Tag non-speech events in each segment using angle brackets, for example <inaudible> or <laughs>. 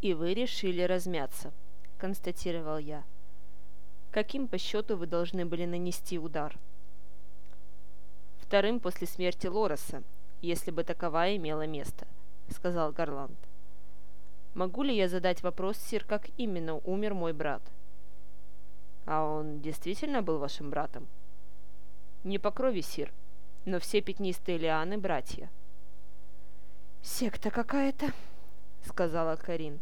«И вы решили размяться», — констатировал я. «Каким по счету вы должны были нанести удар?» «Вторым после смерти Лореса, если бы таковая имела место», — сказал Гарланд. «Могу ли я задать вопрос, сир, как именно умер мой брат?» «А он действительно был вашим братом?» «Не по крови, сир, но все пятнистые лианы – братья». «Секта какая-то», — сказала Карин.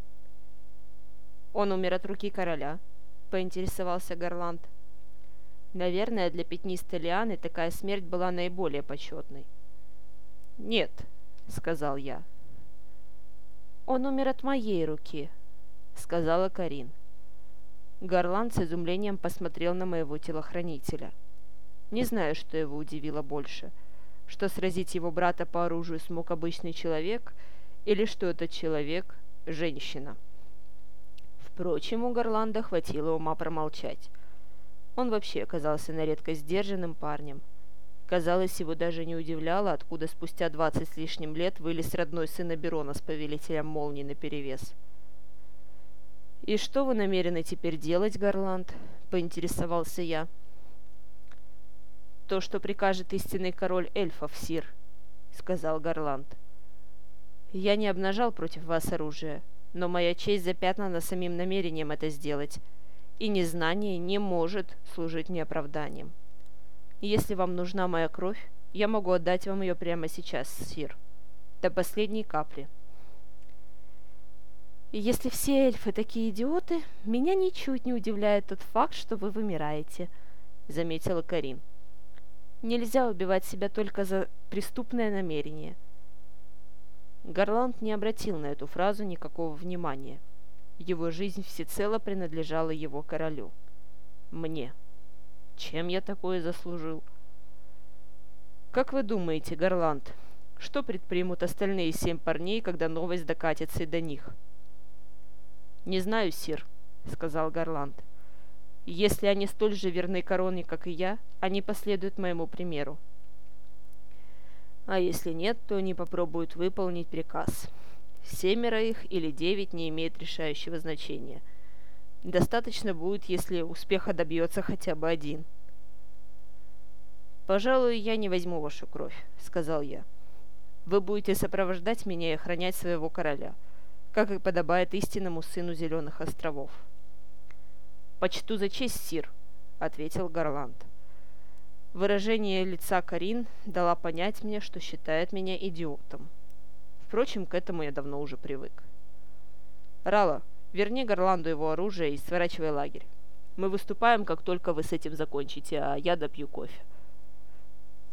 «Он умер от руки короля», — поинтересовался Гарланд. «Наверное, для пятнистой лианы такая смерть была наиболее почетной». «Нет», — сказал я. «Он умер от моей руки», — сказала Карин. Гарланд с изумлением посмотрел на моего телохранителя. Не знаю, что его удивило больше, что сразить его брата по оружию смог обычный человек, или что этот человек – женщина. Впрочем, у Гарланда хватило ума промолчать. Он вообще оказался на редкость сдержанным парнем. Казалось, его даже не удивляло, откуда спустя двадцать с лишним лет вылез родной сын Аберона с повелителем молний наперевес. «И что вы намерены теперь делать, Гарланд?» — поинтересовался я. «То, что прикажет истинный король эльфов, сир», — сказал Гарланд. «Я не обнажал против вас оружие, но моя честь запятнана самим намерением это сделать, и незнание не может служить мне оправданием. Если вам нужна моя кровь, я могу отдать вам ее прямо сейчас, сир, до последней капли». Если все эльфы такие идиоты, меня ничуть не удивляет тот факт, что вы вымираете, заметила Карин. Нельзя убивать себя только за преступное намерение – Гарланд не обратил на эту фразу никакого внимания. Его жизнь всецело принадлежала его королю. Мне. Чем я такое заслужил? Как вы думаете, Гарланд, что предпримут остальные семь парней, когда новость докатится и до них? Не знаю, сир, сказал Гарланд. Если они столь же верны короне, как и я, они последуют моему примеру а если нет, то они попробуют выполнить приказ. Семеро их или девять не имеет решающего значения. Достаточно будет, если успеха добьется хотя бы один. «Пожалуй, я не возьму вашу кровь», — сказал я. «Вы будете сопровождать меня и охранять своего короля, как и подобает истинному сыну Зеленых островов». «Почту за честь, сир», — ответил Гарланд. Выражение лица Карин дала понять мне, что считает меня идиотом. Впрочем, к этому я давно уже привык. «Рала, верни Горланду его оружие и сворачивай лагерь. Мы выступаем, как только вы с этим закончите, а я допью кофе».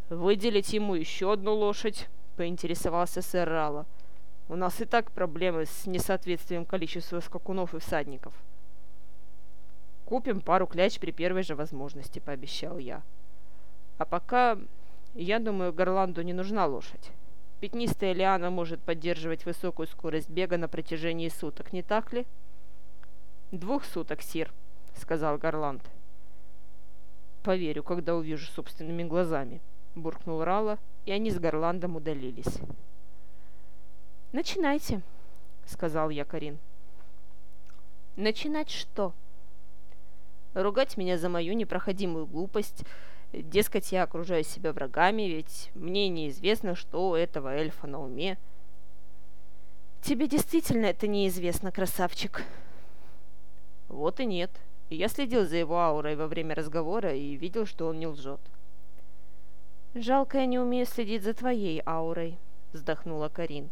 «Выделить ему еще одну лошадь?» — поинтересовался сэр Рала. «У нас и так проблемы с несоответствием количества скакунов и всадников». «Купим пару кляч при первой же возможности», — пообещал я. А пока, я думаю, Горланду не нужна лошадь. Пятнистая лиана может поддерживать высокую скорость бега на протяжении суток, не так ли? «Двух суток, сир», — сказал Горланд. «Поверю, когда увижу собственными глазами», — буркнул Рала, и они с Горландом удалились. «Начинайте», — сказал я Карин. «Начинать что?» «Ругать меня за мою непроходимую глупость», Дескать, я окружаю себя врагами, ведь мне неизвестно, что у этого эльфа на уме. Тебе действительно это неизвестно, красавчик? Вот и нет. Я следил за его аурой во время разговора и видел, что он не лжет. «Жалко, я не умею следить за твоей аурой», — вздохнула Карин.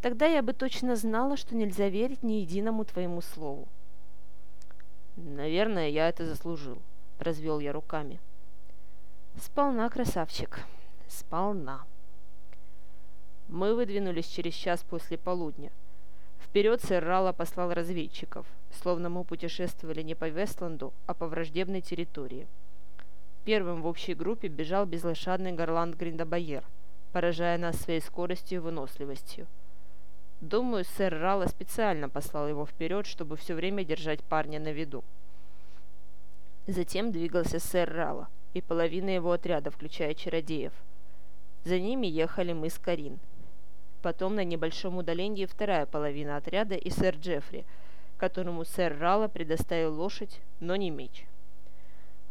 «Тогда я бы точно знала, что нельзя верить ни единому твоему слову». «Наверное, я это заслужил», — развел я руками. Сполна, красавчик, сполна. Мы выдвинулись через час после полудня. Вперед сэр Рала послал разведчиков, словно мы путешествовали не по Вестланду, а по враждебной территории. Первым в общей группе бежал безлошадный Гарланд Гриндабайер, поражая нас своей скоростью и выносливостью. Думаю, сэр Рала специально послал его вперед, чтобы все время держать парня на виду. Затем двигался сэр Рала – и половина его отряда, включая чародеев. За ними ехали мы с Карин. Потом на небольшом удалении вторая половина отряда и сэр Джеффри, которому сэр Ралла предоставил лошадь, но не меч.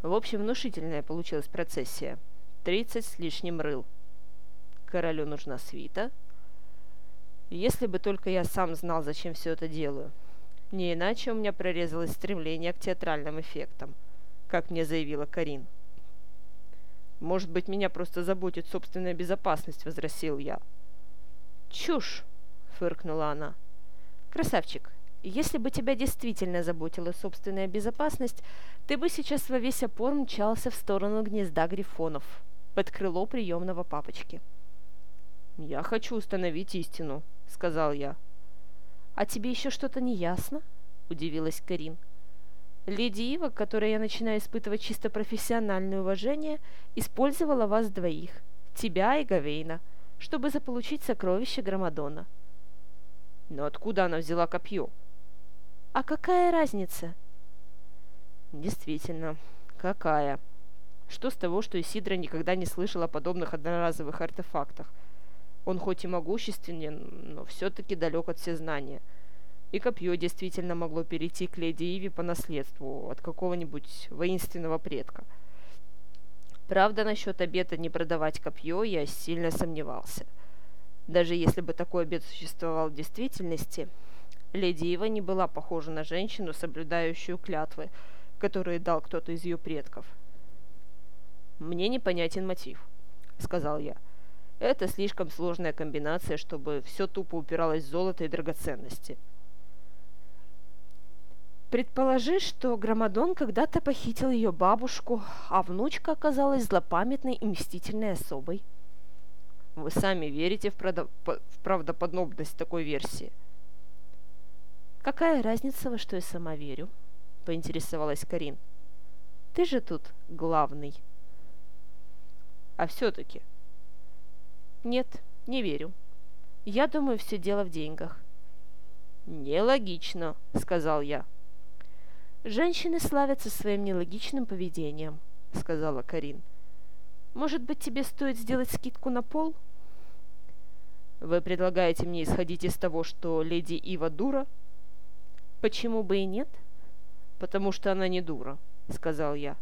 В общем, внушительная получилась процессия. Тридцать с лишним рыл. Королю нужна свита. Если бы только я сам знал, зачем все это делаю. Не иначе у меня прорезалось стремление к театральным эффектам, как мне заявила Карин. «Может быть, меня просто заботит собственная безопасность», — возразил я. «Чушь!» — фыркнула она. «Красавчик, если бы тебя действительно заботила собственная безопасность, ты бы сейчас во весь опор мчался в сторону гнезда грифонов, под крыло приемного папочки». «Я хочу установить истину», — сказал я. «А тебе еще что-то не ясно?» — удивилась Карин. «Леди Ива, которой я начинаю испытывать чисто профессиональное уважение, использовала вас двоих, тебя и Гавейна, чтобы заполучить сокровище Громадона». «Но откуда она взяла копье?» «А какая разница?» «Действительно, какая?» Что с того, что Исидра никогда не слышал о подобных одноразовых артефактах – он хоть и могущественен, но все-таки далек от всезнания. И копье действительно могло перейти к леди Иви по наследству от какого-нибудь воинственного предка. Правда, насчет обета не продавать копье я сильно сомневался. Даже если бы такой обет существовал в действительности, леди Ива не была похожа на женщину, соблюдающую клятвы, которые дал кто-то из ее предков. «Мне непонятен мотив», — сказал я. Это слишком сложная комбинация, чтобы все тупо упиралось в золото и драгоценности. Предположи, что Громадон когда-то похитил ее бабушку, а внучка оказалась злопамятной и мстительной особой. Вы сами верите в, правдо... в правдоподобность такой версии? Какая разница, во что я сама верю? Поинтересовалась Карин. Ты же тут главный. А все-таки, нет, не верю. Я думаю, все дело в деньгах. Нелогично, сказал я. Женщины славятся своим нелогичным поведением, сказала Карин. Может быть, тебе стоит сделать скидку на пол? Вы предлагаете мне исходить из того, что леди Ива дура? Почему бы и нет? Потому что она не дура, сказал я.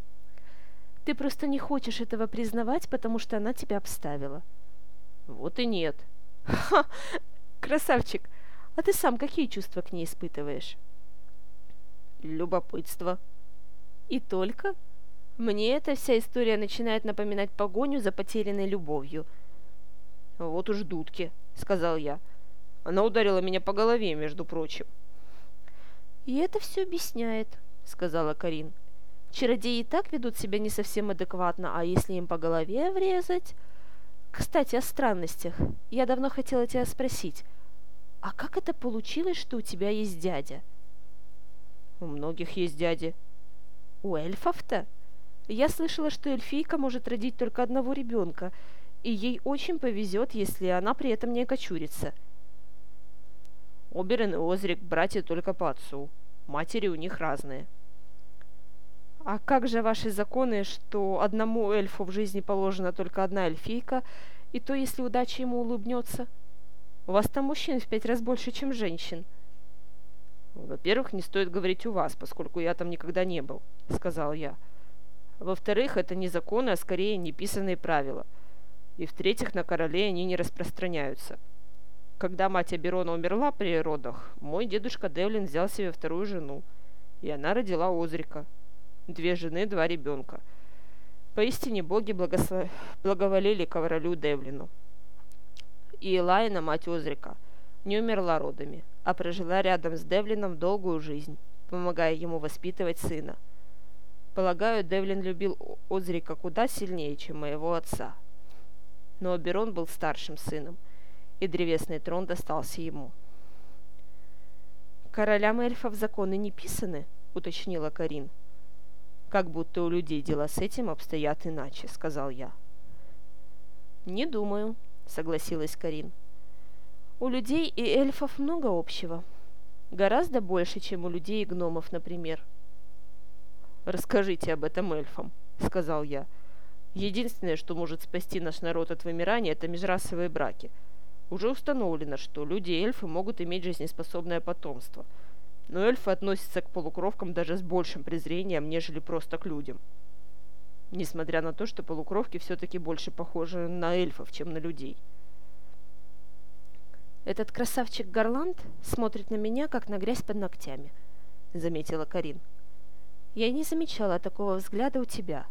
Ты просто не хочешь этого признавать, потому что она тебя обставила. — вот и нет. <laughs> Ха! Красавчик! А ты сам какие чувства к ней испытываешь? Любопытство. И только? Мне эта вся история начинает напоминать погоню за потерянной любовью. Вот уж дудки, сказал я. Она ударила меня по голове, между прочим. И это все объясняет, сказала Карин. Чародеи и так ведут себя не совсем адекватно, а если им по голове врезать... Кстати, о странностях. Я давно хотела тебя спросить. А как это получилось, что у тебя есть дядя? У многих есть дяди. У эльфов-то? Я слышала, что эльфийка может родить только одного ребенка, и ей очень повезет, если она при этом не окочурится. Оберен и Озрик братья только по отцу. Матери у них разные. А как же ваши законы, что одному эльфу в жизни положена только одна эльфийка, и то, если удача ему улыбнется? У вас там мужчин в пять раз больше, чем женщин. Во-первых, не стоит говорить у вас, поскольку я там никогда не был, сказал я. Во-вторых, это не законы, а скорее неписанные правила. И в-третьих, на короле они не распространяются. Когда мать Аберона умерла при родах, мой дедушка Девлин взял себе вторую жену, и она родила Озрика – две жены, два ребенка. Поистине боги благослов... благоволили королю Девлину. И Элайна, мать Озрика, не умерла родами, а прожила рядом с Девлином долгую жизнь, помогая ему воспитывать сына. Полагаю, Девлин любил Озрика куда сильнее, чем моего отца. Но Аберон был старшим сыном, и древесный трон достался ему. «Королям эльфов законы не писаны», — уточнила Карин. — как будто у людей дела с этим обстоят иначе», — сказал я. «Не думаю», — согласилась Карин. «У людей и эльфов много общего. Гораздо больше, чем у людей и гномов, например». «Расскажите об этом эльфам», — сказал я. «Единственное, что может спасти наш народ от вымирания, это межрасовые браки. Уже установлено, что люди и эльфы могут иметь жизнеспособное потомство. Но эльфы относятся к полукровкам даже с большим презрением, нежели просто к людям. Несмотря на то, что полукровки все-таки больше похожи на эльфов, чем на людей. «Этот красавчик Гарланд смотрит на меня, как на грязь под ногтями», — заметила Карин. «Я и не замечала такого взгляда у тебя.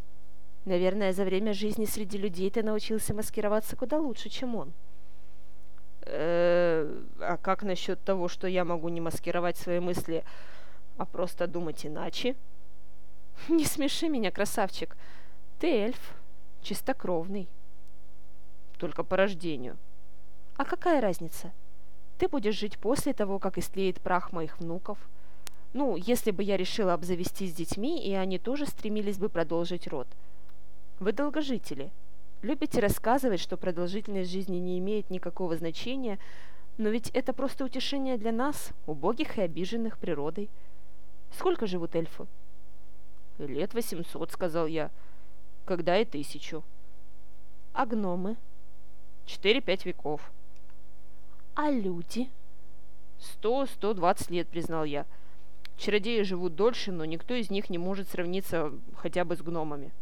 Наверное, за время жизни среди людей ты научился маскироваться куда лучше, чем он». Э, а как насчет того, что я могу не маскировать свои мысли, а просто думать иначе? Не смеши меня, красавчик. Ты эльф, чистокровный. Только по рождению. А какая разница? Ты будешь жить после того, как истлеет прах моих внуков. Ну, если бы я решила обзавестись детьми, и они тоже стремились бы продолжить род. Вы долгожители – Любите рассказывать, что продолжительность жизни не имеет никакого значения, но ведь это просто утешение для нас, убогих и обиженных природой. Сколько живут эльфы? Лет восемьсот, сказал я. Когда и тысячу. А гномы? Четыре-пять веков. А люди? Сто-сто двадцать лет, признал я. Чародеи живут дольше, но никто из них не может сравниться хотя бы с гномами.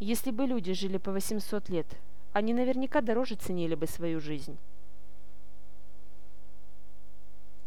Если бы люди жили по 800 лет, они наверняка дороже ценили бы свою жизнь.